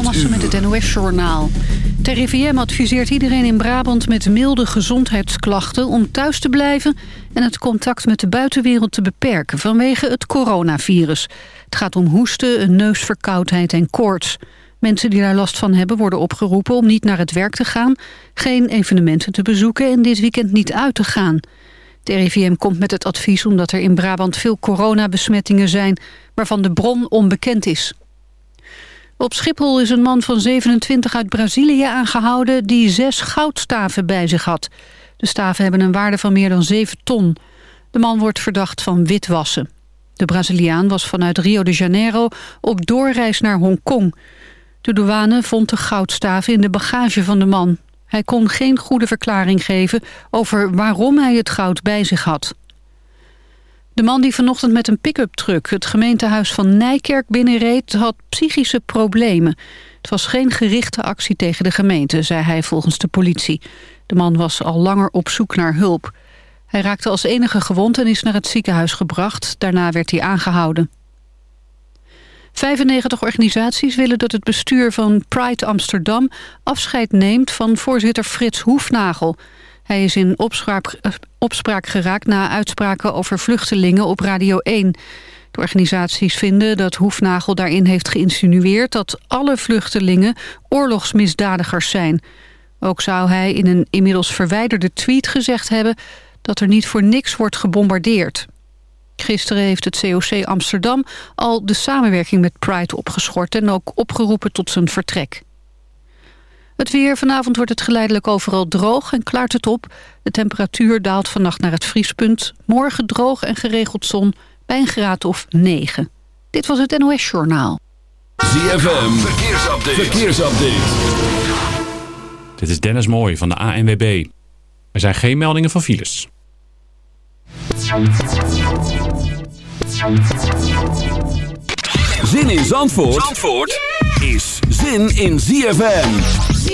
Thomassen met het NOS-journaal. Ter RIVM adviseert iedereen in Brabant met milde gezondheidsklachten... om thuis te blijven en het contact met de buitenwereld te beperken... vanwege het coronavirus. Het gaat om hoesten, een neusverkoudheid en koorts. Mensen die daar last van hebben worden opgeroepen om niet naar het werk te gaan... geen evenementen te bezoeken en dit weekend niet uit te gaan... De RIVM komt met het advies omdat er in Brabant veel coronabesmettingen zijn... waarvan de bron onbekend is. Op Schiphol is een man van 27 uit Brazilië aangehouden... die zes goudstaven bij zich had. De staven hebben een waarde van meer dan 7 ton. De man wordt verdacht van witwassen. De Braziliaan was vanuit Rio de Janeiro op doorreis naar Hongkong. De douane vond de goudstaven in de bagage van de man. Hij kon geen goede verklaring geven over waarom hij het goud bij zich had. De man die vanochtend met een pick-up truck het gemeentehuis van Nijkerk binnenreed... had psychische problemen. Het was geen gerichte actie tegen de gemeente, zei hij volgens de politie. De man was al langer op zoek naar hulp. Hij raakte als enige gewond en is naar het ziekenhuis gebracht. Daarna werd hij aangehouden. 95 organisaties willen dat het bestuur van Pride Amsterdam afscheid neemt van voorzitter Frits Hoefnagel. Hij is in opspraak, geraakt na uitspraken over vluchtelingen op Radio 1. De organisaties vinden dat Hoefnagel daarin heeft geïnsinueerd dat alle vluchtelingen oorlogsmisdadigers zijn. Ook zou hij in een inmiddels verwijderde tweet gezegd hebben dat er niet voor niks wordt gebombardeerd. Gisteren heeft het COC Amsterdam al de samenwerking met Pride opgeschort... en ook opgeroepen tot zijn vertrek. Het weer. Vanavond wordt het geleidelijk overal droog en klaart het op. De temperatuur daalt vannacht naar het vriespunt. Morgen droog en geregeld zon bij een graad of 9. Dit was het NOS Journaal. ZFM. Verkeersupdate. Verkeersupdate. Dit is Dennis Mooij van de ANWB. Er zijn geen meldingen van files. Zin in Zandvoort, Zandvoort is zin in ZFM.